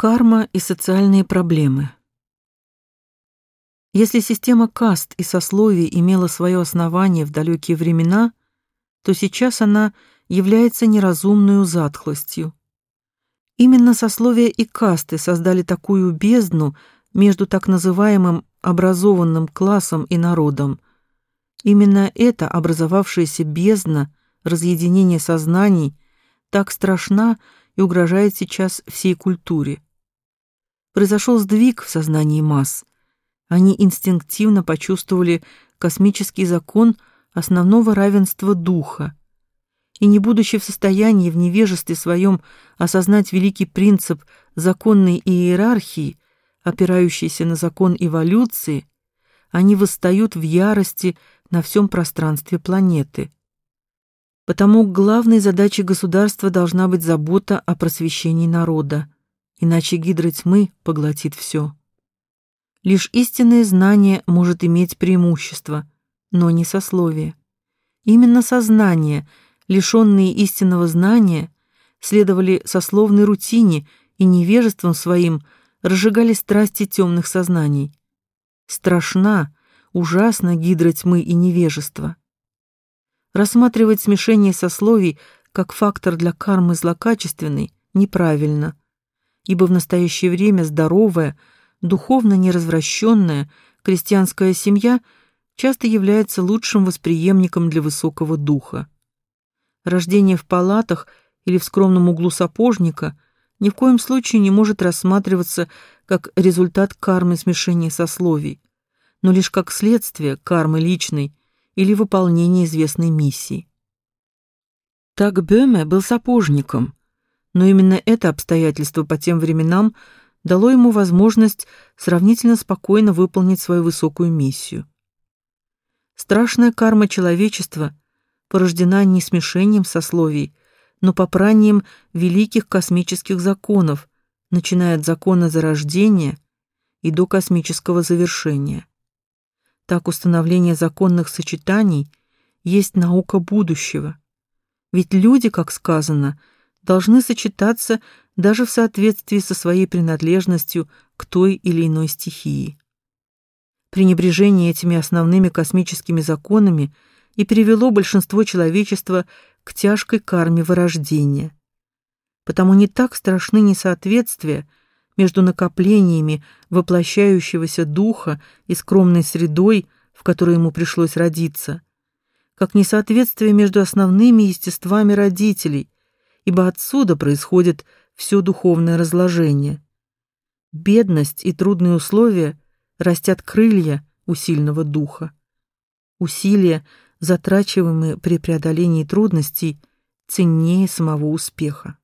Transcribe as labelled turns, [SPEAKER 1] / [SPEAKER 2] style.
[SPEAKER 1] Карма и социальные проблемы. Если система каст и сословий имела свое основание в далекие времена, то сейчас она является неразумной затхлостью. Именно сословия и касты создали такую бездну между так называемым образованным классом и народом. Именно эта образовавшаяся бездна разъединения сознаний так страшна и угрожает сейчас всей культуре произошел сдвиг в сознании масс. Они инстинктивно почувствовали космический закон основного равенства духа. И не будучи в состоянии в невежестве своем осознать великий принцип законной иерархии, опирающийся на закон эволюции, они восстают в ярости на всем пространстве планеты. Потому главной задачей государства должна быть забота о просвещении народа иначе гидра тьмы поглотит все. Лишь истинное знание может иметь преимущество, но не сословие. Именно сознание, лишенные истинного знания, следовали сословной рутине и невежеством своим разжигали страсти темных сознаний. Страшна, ужасна гидра тьмы и невежества. Рассматривать смешение сословий как фактор для кармы злокачественной неправильно – ибо в настоящее время здоровая, духовно неразвращенная крестьянская семья часто является лучшим восприемником для высокого духа. Рождение в палатах или в скромном углу сапожника ни в коем случае не может рассматриваться как результат кармы смешения сословий, но лишь как следствие кармы личной или выполнения известной миссии. Так Бöhme был сапожником, но именно это обстоятельство по тем временам дало ему возможность сравнительно спокойно выполнить свою высокую миссию. Страшная карма человечества порождена не смешением сословий, но попранием великих космических законов, начиная от закона зарождения и до космического завершения. Так установление законных сочетаний есть наука будущего. Ведь люди, как сказано, должны сочетаться даже в соответствии со своей принадлежностью к той или иной стихии. Пренебрежение этими основными космическими законами и привело большинство человечества к тяжкой карме вырождения. Потому не так страшны несоответствия между накоплениями воплощающегося духа и скромной средой, в которой ему пришлось родиться, как несоответствие между основными естествами родителей, ибо отсюда происходит все духовное разложение. Бедность и трудные условия растят крылья у сильного духа. Усилия, затрачиваемые при преодолении трудностей, ценнее самого успеха.